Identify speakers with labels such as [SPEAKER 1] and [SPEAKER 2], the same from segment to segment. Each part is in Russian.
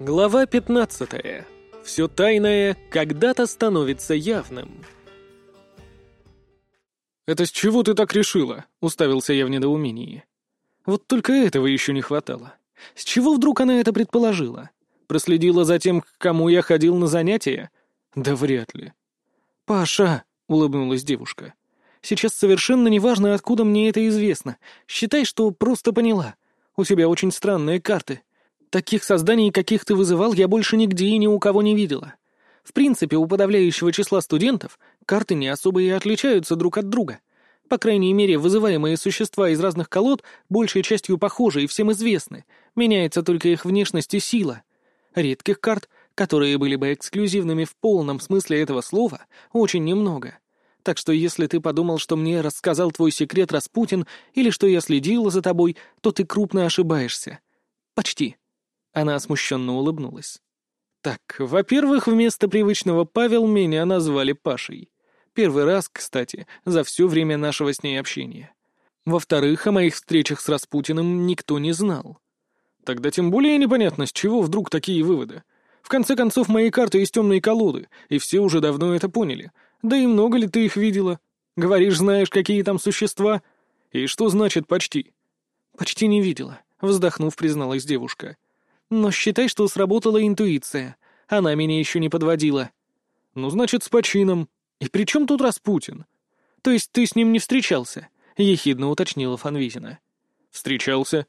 [SPEAKER 1] Глава 15. Все тайное когда-то становится явным. «Это с чего ты так решила?» — уставился я в недоумении. Вот только этого еще не хватало. С чего вдруг она это предположила? Проследила за тем, к кому я ходил на занятия? Да вряд ли. «Паша!» — улыбнулась девушка. «Сейчас совершенно неважно, откуда мне это известно. Считай, что просто поняла. У тебя очень странные карты. Таких созданий, каких ты вызывал, я больше нигде и ни у кого не видела. В принципе, у подавляющего числа студентов карты не особо и отличаются друг от друга. По крайней мере, вызываемые существа из разных колод большей частью похожи и всем известны. Меняется только их внешность и сила. Редких карт, которые были бы эксклюзивными в полном смысле этого слова, очень немного. Так что если ты подумал, что мне рассказал твой секрет Распутин или что я следила за тобой, то ты крупно ошибаешься. Почти. Она смущенно улыбнулась. «Так, во-первых, вместо привычного Павел меня назвали Пашей. Первый раз, кстати, за все время нашего с ней общения. Во-вторых, о моих встречах с Распутиным никто не знал. Тогда тем более непонятно, с чего вдруг такие выводы. В конце концов, мои карты из темной колоды, и все уже давно это поняли. Да и много ли ты их видела? Говоришь, знаешь, какие там существа? И что значит «почти»?» «Почти не видела», — вздохнув, призналась девушка. — но считай, что сработала интуиция. Она меня еще не подводила. Ну, значит, с почином. И при чем тут Распутин? То есть ты с ним не встречался? Ехидно уточнила Фанвизина. Встречался.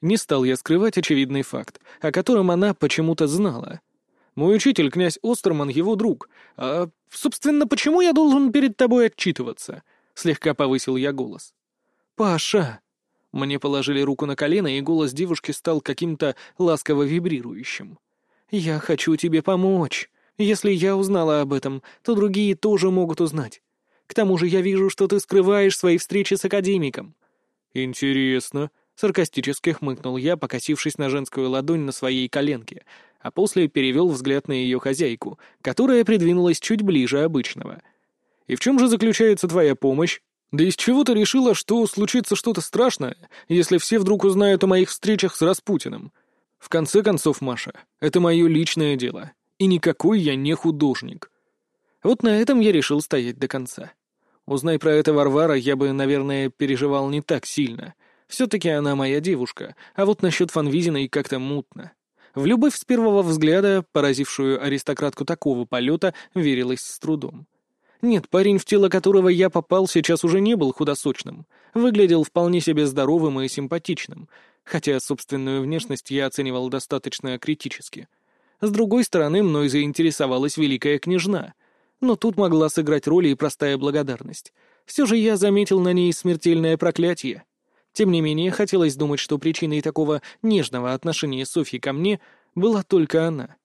[SPEAKER 1] Не стал я скрывать очевидный факт, о котором она почему-то знала. Мой учитель, князь Остерман, его друг. А, собственно, почему я должен перед тобой отчитываться? Слегка повысил я голос. «Паша!» Мне положили руку на колено, и голос девушки стал каким-то ласково вибрирующим. «Я хочу тебе помочь. Если я узнала об этом, то другие тоже могут узнать. К тому же я вижу, что ты скрываешь свои встречи с академиком». «Интересно», — саркастически хмыкнул я, покосившись на женскую ладонь на своей коленке, а после перевел взгляд на ее хозяйку, которая придвинулась чуть ближе обычного. «И в чем же заключается твоя помощь?» Да из чего ты решила, что случится что-то страшное, если все вдруг узнают о моих встречах с Распутиным? В конце концов, Маша, это мое личное дело, и никакой я не художник. Вот на этом я решил стоять до конца. Узнай про это Варвара, я бы, наверное, переживал не так сильно. Все-таки она моя девушка, а вот насчет Фанвизиной как-то мутно. В любовь с первого взгляда, поразившую аристократку такого полета, верилась с трудом. Нет, парень, в тело которого я попал, сейчас уже не был худосочным. Выглядел вполне себе здоровым и симпатичным, хотя собственную внешность я оценивал достаточно критически. С другой стороны, мной заинтересовалась великая княжна. Но тут могла сыграть роль и простая благодарность. Все же я заметил на ней смертельное проклятие. Тем не менее, хотелось думать, что причиной такого нежного отношения Софьи ко мне была только она.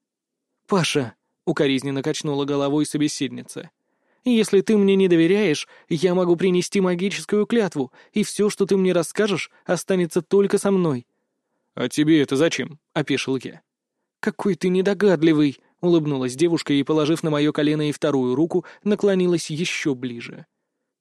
[SPEAKER 1] «Паша», — укоризненно качнула головой собеседница, — если ты мне не доверяешь, я могу принести магическую клятву, и все, что ты мне расскажешь, останется только со мной». «А тебе это зачем?» — опешил я. «Какой ты недогадливый!» — улыбнулась девушка и, положив на мое колено и вторую руку, наклонилась еще ближе.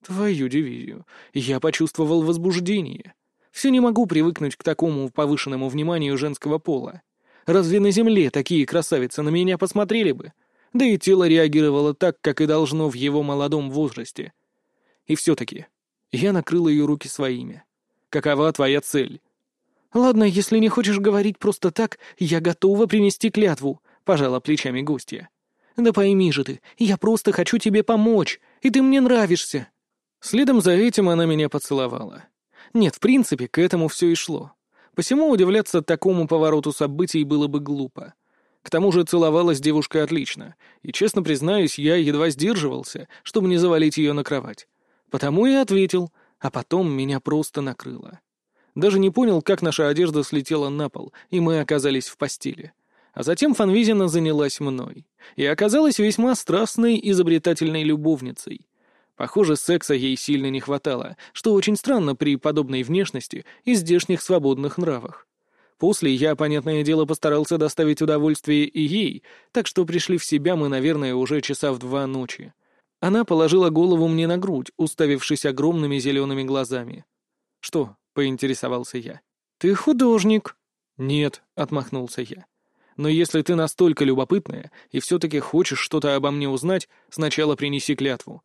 [SPEAKER 1] «Твою дивизию! Я почувствовал возбуждение. Все не могу привыкнуть к такому повышенному вниманию женского пола. Разве на земле такие красавицы на меня посмотрели бы? Да и тело реагировало так, как и должно в его молодом возрасте. И все-таки я накрыл ее руки своими. Какова твоя цель? Ладно, если не хочешь говорить просто так, я готова принести клятву, пожала плечами гостья. Да пойми же ты, я просто хочу тебе помочь, и ты мне нравишься. Следом за этим она меня поцеловала. Нет, в принципе, к этому все и шло. Посему удивляться такому повороту событий было бы глупо. К тому же целовалась девушка отлично, и, честно признаюсь, я едва сдерживался, чтобы не завалить ее на кровать. Потому и ответил, а потом меня просто накрыло. Даже не понял, как наша одежда слетела на пол, и мы оказались в постели. А затем Фанвизина занялась мной, и оказалась весьма страстной, изобретательной любовницей. Похоже, секса ей сильно не хватало, что очень странно при подобной внешности и здешних свободных нравах. После я, понятное дело, постарался доставить удовольствие и ей, так что пришли в себя мы, наверное, уже часа в два ночи. Она положила голову мне на грудь, уставившись огромными зелеными глазами. «Что?» — поинтересовался я. «Ты художник». «Нет», — отмахнулся я. Но если ты настолько любопытная и все-таки хочешь что-то обо мне узнать, сначала принеси клятву».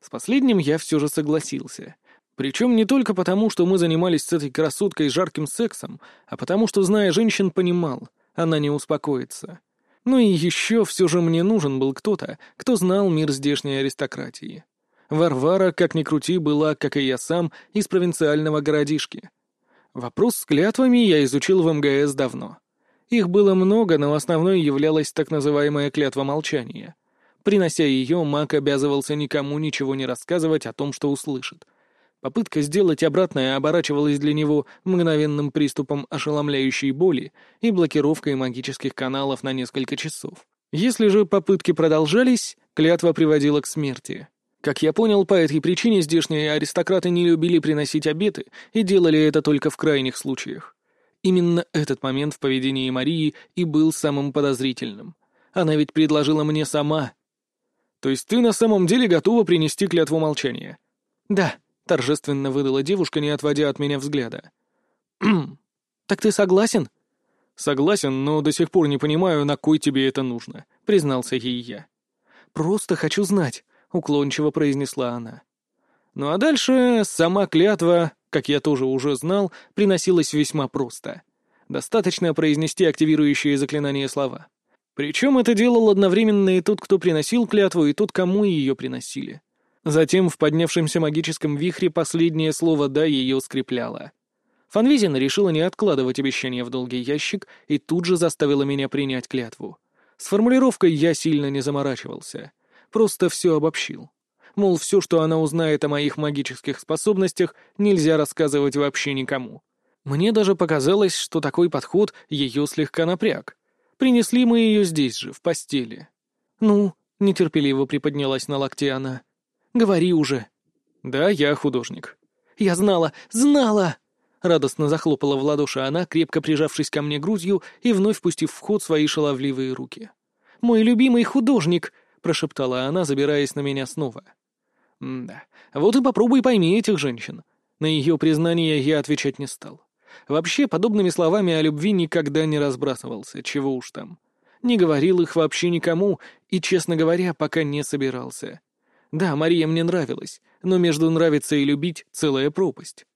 [SPEAKER 1] С последним я все же согласился. Причем не только потому, что мы занимались с этой красоткой жарким сексом, а потому что, зная женщин, понимал, она не успокоится. Ну и еще все же мне нужен был кто-то, кто знал мир здешней аристократии. Варвара, как ни крути, была, как и я сам, из провинциального городишки. Вопрос с клятвами я изучил в МГС давно. Их было много, но основной являлась так называемая клятва молчания. Принося ее, маг обязывался никому ничего не рассказывать о том, что услышит. Попытка сделать обратное оборачивалась для него мгновенным приступом ошеломляющей боли и блокировкой магических каналов на несколько часов. Если же попытки продолжались, клятва приводила к смерти. Как я понял, по этой причине здешние аристократы не любили приносить обеты и делали это только в крайних случаях. Именно этот момент в поведении Марии и был самым подозрительным. Она ведь предложила мне сама. «То есть ты на самом деле готова принести клятву молчания?» «Да», — торжественно выдала девушка, не отводя от меня взгляда. «Хм, так ты согласен?» «Согласен, но до сих пор не понимаю, на кой тебе это нужно», — признался ей я. «Просто хочу знать, — уклончиво произнесла она. Ну а дальше сама клятва, как я тоже уже знал, приносилась весьма просто. Достаточно произнести активирующие заклинания слова. Причем это делал одновременно и тот, кто приносил клятву, и тот, кому ее приносили. Затем в поднявшемся магическом вихре последнее слово «да» ее скрепляло. Фанвизина решила не откладывать обещание в долгий ящик и тут же заставила меня принять клятву. С формулировкой я сильно не заморачивался просто все обобщил. Мол, все, что она узнает о моих магических способностях, нельзя рассказывать вообще никому. Мне даже показалось, что такой подход ее слегка напряг. Принесли мы ее здесь же, в постели. «Ну», — нетерпеливо приподнялась на локте она, — «говори уже». «Да, я художник». «Я знала, знала!» Радостно захлопала в ладоши она, крепко прижавшись ко мне грудью и вновь пустив в ход свои шаловливые руки. «Мой любимый художник!» — прошептала она, забираясь на меня снова. да, вот и попробуй пойми этих женщин. На ее признание я отвечать не стал. Вообще, подобными словами о любви никогда не разбрасывался, чего уж там. Не говорил их вообще никому, и, честно говоря, пока не собирался. Да, Мария мне нравилась, но между нравиться и любить целая пропасть.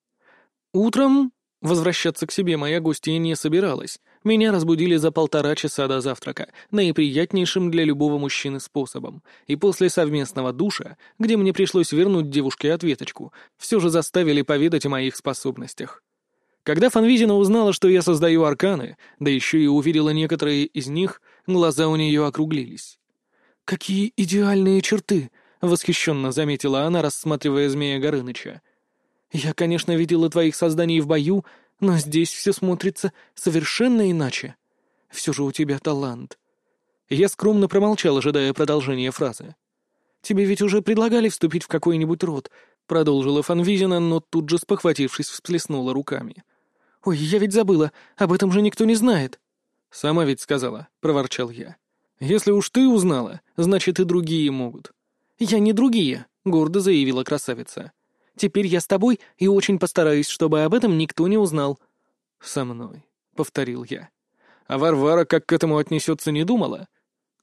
[SPEAKER 1] Утром возвращаться к себе моя гостья не собиралась, меня разбудили за полтора часа до завтрака, наиприятнейшим для любого мужчины способом, и после совместного душа, где мне пришлось вернуть девушке ответочку, все же заставили поведать о моих способностях. Когда Фанвизина узнала, что я создаю арканы, да еще и увидела некоторые из них, глаза у нее округлились. «Какие идеальные черты!» — восхищенно заметила она, рассматривая змея Горыныча. «Я, конечно, видела твоих созданий в бою, но здесь все смотрится совершенно иначе. Все же у тебя талант». Я скромно промолчал, ожидая продолжения фразы. «Тебе ведь уже предлагали вступить в какой-нибудь род», — продолжила Фанвизина, но тут же, спохватившись, всплеснула руками. «Ой, я ведь забыла, об этом же никто не знает». «Сама ведь сказала», — проворчал я. «Если уж ты узнала, значит и другие могут». «Я не другие», — гордо заявила красавица. Теперь я с тобой и очень постараюсь, чтобы об этом никто не узнал». «Со мной», — повторил я. «А Варвара как к этому отнесется, не думала?»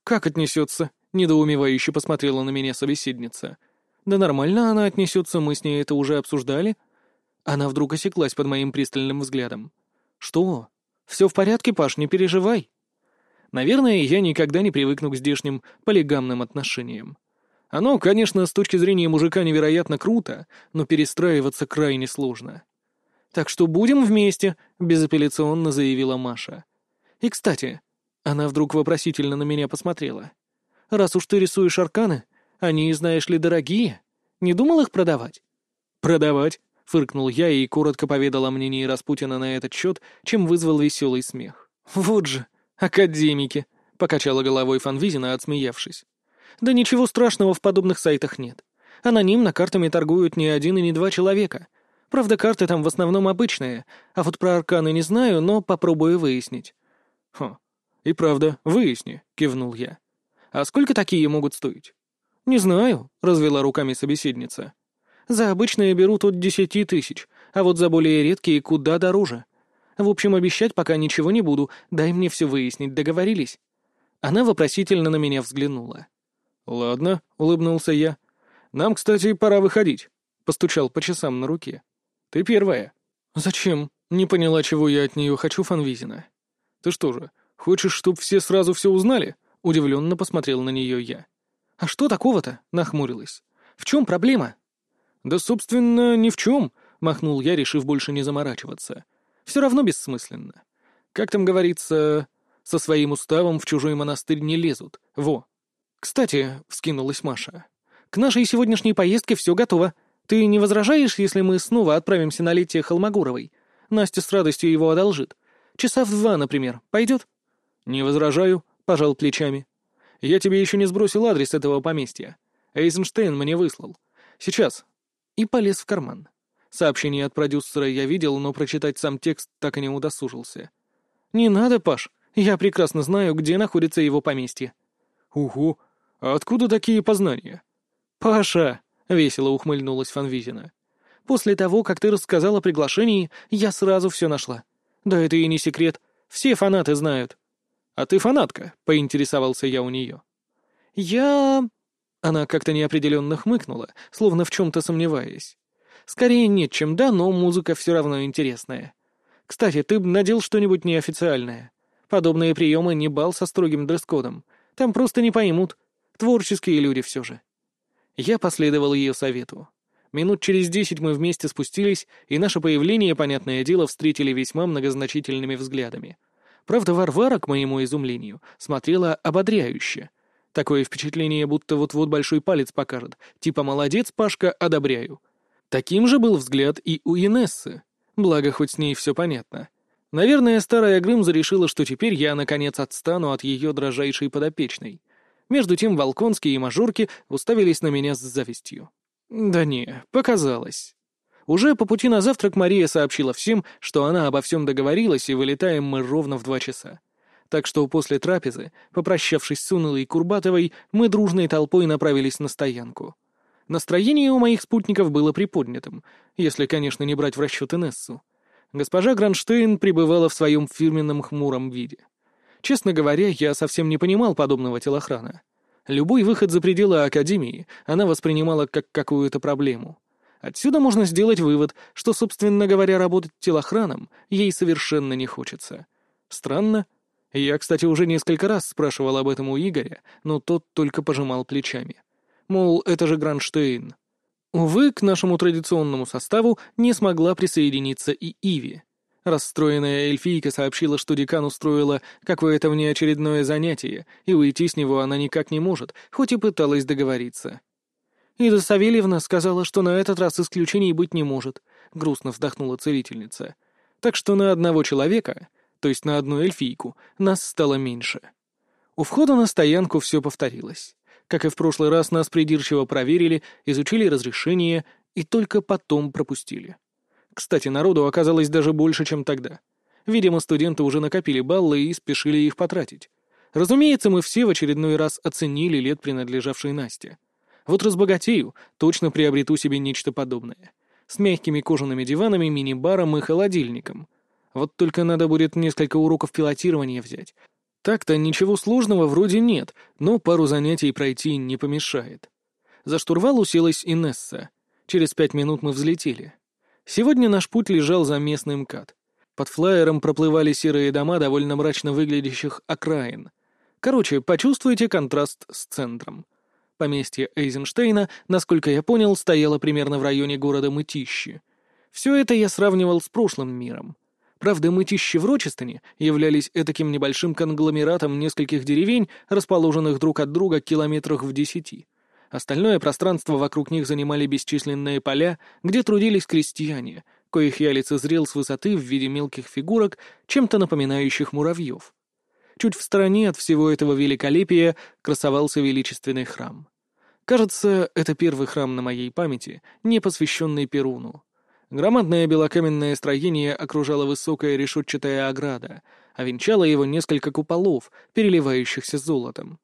[SPEAKER 1] «Как отнесется?» — недоумевающе посмотрела на меня собеседница. «Да нормально она отнесется, мы с ней это уже обсуждали». Она вдруг осеклась под моим пристальным взглядом. «Что? Все в порядке, Паш, не переживай». Наверное, я никогда не привыкну к здешним полигамным отношениям. Оно, конечно, с точки зрения мужика невероятно круто, но перестраиваться крайне сложно. «Так что будем вместе», — безапелляционно заявила Маша. «И, кстати...» — она вдруг вопросительно на меня посмотрела. «Раз уж ты рисуешь арканы, они, знаешь ли, дорогие. Не думал их продавать?» «Продавать?» — фыркнул я и коротко поведал о мнении Распутина на этот счет, чем вызвал веселый смех. «Вот же, академики!» — покачала головой Фанвизина, отсмеявшись. Да ничего страшного в подобных сайтах нет. Анонимно картами торгуют не один и не два человека. Правда, карты там в основном обычные, а вот про арканы не знаю, но попробую выяснить. «Хм, и правда, выясни», — кивнул я. «А сколько такие могут стоить?» «Не знаю», — развела руками собеседница. «За обычные берут от десяти тысяч, а вот за более редкие куда дороже. В общем, обещать пока ничего не буду, дай мне все выяснить, договорились?» Она вопросительно на меня взглянула.
[SPEAKER 2] «Ладно», — улыбнулся я. «Нам, кстати, пора выходить», — постучал по часам на руке. «Ты первая».
[SPEAKER 1] «Зачем?» — не поняла, чего я от нее хочу, Фанвизина.
[SPEAKER 2] «Ты что же, хочешь, чтоб все сразу все узнали?» — удивленно посмотрел на нее я.
[SPEAKER 1] «А что такого-то?» — нахмурилась. «В чем проблема?»
[SPEAKER 2] «Да, собственно, ни в чем», — махнул я, решив больше не заморачиваться. «Все равно бессмысленно. Как там говорится, со своим уставом в чужой монастырь не лезут. Во!»
[SPEAKER 1] «Кстати», — вскинулась Маша, — «к нашей сегодняшней поездке все готово. Ты не возражаешь, если мы снова отправимся на летие Холмогоровой? Настя с радостью его одолжит. Часа в два, например. Пойдет?»
[SPEAKER 2] «Не возражаю», — пожал плечами. «Я тебе еще не сбросил адрес этого поместья. Эйзенштейн мне выслал. Сейчас».
[SPEAKER 1] И полез в карман. Сообщение от продюсера я видел, но прочитать сам текст так и не удосужился. «Не надо, Паш. Я прекрасно знаю, где находится его поместье».
[SPEAKER 2] «Угу. Откуда такие познания?»
[SPEAKER 1] «Паша!» — весело ухмыльнулась Фанвизина. «После того, как ты рассказал о приглашении, я сразу все нашла. Да это и не секрет. Все фанаты знают».
[SPEAKER 2] «А ты фанатка?» — поинтересовался я у нее.
[SPEAKER 1] «Я...» Она как-то неопределенно хмыкнула, словно в чем-то сомневаясь. «Скорее нет, чем да, но музыка все равно интересная. Кстати, ты бы надел что-нибудь неофициальное. Подобные приемы не бал со строгим дресс-кодом. Там просто не поймут. Творческие люди все же». Я последовал ее совету. Минут через десять мы вместе спустились, и наше появление, понятное дело, встретили весьма многозначительными взглядами. Правда, Варвара, к моему изумлению, смотрела ободряюще. Такое впечатление, будто вот-вот большой палец покажет. Типа «молодец, Пашка, одобряю». Таким же был взгляд и у Инессы. Благо, хоть с ней все понятно. Наверное, старая Грымза решила, что теперь я, наконец, отстану от ее дрожайшей подопечной. Между тем Волконские и Мажорки уставились на меня с завистью. Да не, показалось. Уже по пути на завтрак Мария сообщила всем, что она обо всем договорилась, и вылетаем мы ровно в два часа. Так что после трапезы, попрощавшись с Унылой и Курбатовой, мы дружной толпой направились на стоянку. Настроение у моих спутников было приподнятым, если, конечно, не брать в расчет Инессу. Госпожа Гранштейн пребывала в своем фирменном хмуром виде. Честно говоря, я совсем не понимал подобного телохрана. Любой выход за пределы Академии она воспринимала как какую-то проблему. Отсюда можно сделать вывод, что, собственно говоря, работать телохраном ей совершенно не хочется. Странно, я, кстати, уже несколько раз спрашивал об этом у Игоря, но тот только пожимал плечами. Мол, это же Гранштейн. Увы, к нашему традиционному составу не смогла присоединиться и Иви. Расстроенная эльфийка сообщила, что декан устроила какое-то внеочередное занятие, и уйти с него она никак не может, хоть и пыталась договориться. «Ида Савельевна сказала, что на этот раз исключений быть не может», — грустно вздохнула целительница. «Так что на одного человека то есть на одну эльфийку, нас стало меньше. У входа на стоянку все повторилось. Как и в прошлый раз, нас придирчиво проверили, изучили разрешение и только потом пропустили. Кстати, народу оказалось даже больше, чем тогда. Видимо, студенты уже накопили баллы и спешили их потратить. Разумеется, мы все в очередной раз оценили лет, принадлежавший Насте. Вот разбогатею, точно приобрету себе нечто подобное. С мягкими кожаными диванами, мини-баром и холодильником — вот только надо будет несколько уроков пилотирования взять. Так-то ничего сложного вроде нет, но пару занятий пройти не помешает. За штурвал уселась Инесса. Через пять минут мы взлетели. Сегодня наш путь лежал за местный МКАД. Под флайером проплывали серые дома довольно мрачно выглядящих окраин. Короче, почувствуйте контраст с центром. Поместье Эйзенштейна, насколько я понял, стояло примерно в районе города Мытищи. Все это я сравнивал с прошлым миром. Правда, мытищи в Рочестоне являлись этаким небольшим конгломератом нескольких деревень, расположенных друг от друга километрах в десяти. Остальное пространство вокруг них занимали бесчисленные поля, где трудились крестьяне, коих я лицезрел с высоты в виде мелких фигурок, чем-то напоминающих муравьев. Чуть в стороне от всего этого великолепия красовался величественный храм. Кажется, это первый храм на моей памяти, не посвященный Перуну. Громадное белокаменное строение окружала высокая решетчатая ограда, а венчало его несколько куполов, переливающихся золотом.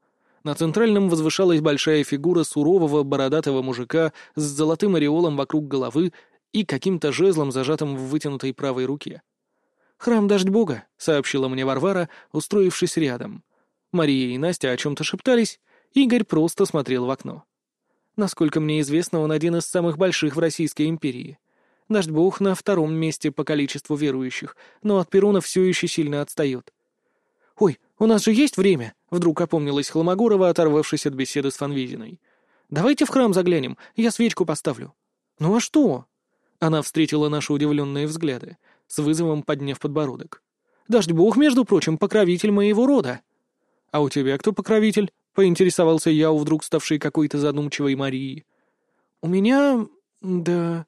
[SPEAKER 1] На центральном возвышалась большая фигура сурового бородатого мужика с золотым ореолом вокруг головы и каким-то жезлом, зажатым в вытянутой правой руке. «Храм Дождь Бога», — сообщила мне Варвара, устроившись рядом. Мария и Настя о чем-то шептались, Игорь просто смотрел в окно. Насколько мне известно, он один из самых больших в Российской империи. Дождь Бог на втором месте по количеству верующих, но от Перуна все еще сильно отстает. «Ой, у нас же есть время!» — вдруг опомнилась Холмогорова, оторвавшись от беседы с Фанвизиной. «Давайте в храм заглянем, я свечку поставлю». «Ну а что?» Она встретила наши удивленные взгляды, с вызовом подняв подбородок. «Дождь Бог, между прочим, покровитель моего рода». «А у тебя кто покровитель?» — поинтересовался я у вдруг ставшей какой-то задумчивой Марии. «У меня... да...»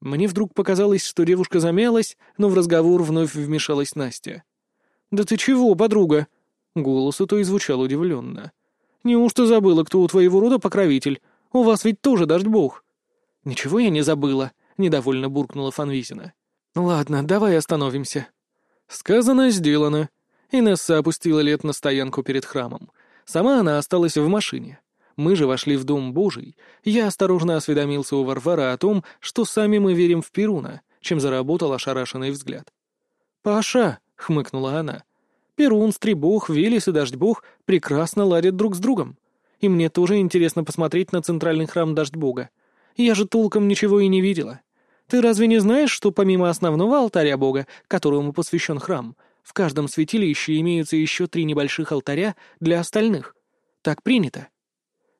[SPEAKER 1] Мне вдруг показалось, что девушка замялась, но в разговор вновь вмешалась Настя. «Да ты чего, подруга?» Голос у той звучал удивленно. «Неужто забыла, кто у твоего рода покровитель? У вас ведь тоже дождь бог». «Ничего я не забыла», — недовольно буркнула Фанвизина. «Ладно, давай остановимся». Сказано, сделано. Инесса опустила лет на стоянку перед храмом. Сама она осталась в машине. Мы же вошли в Дом Божий. Я осторожно осведомился у Варвара о том, что сами мы верим в Перуна, чем заработал ошарашенный взгляд. «Паша!» — хмыкнула она. «Перун, Стребух, Велес и Дождь-Бог прекрасно ладят друг с другом. И мне тоже интересно посмотреть на центральный храм Дождь-Бога. Я же толком ничего и не видела. Ты разве не знаешь, что помимо основного алтаря Бога, которому посвящен храм, в каждом святилище имеются еще три небольших алтаря для остальных? Так принято».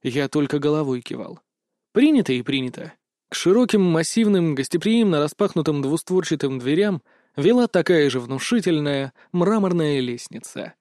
[SPEAKER 1] Я только головой кивал. Принято и принято. К широким, массивным, гостеприимно распахнутым двустворчатым дверям вела такая же внушительная мраморная лестница.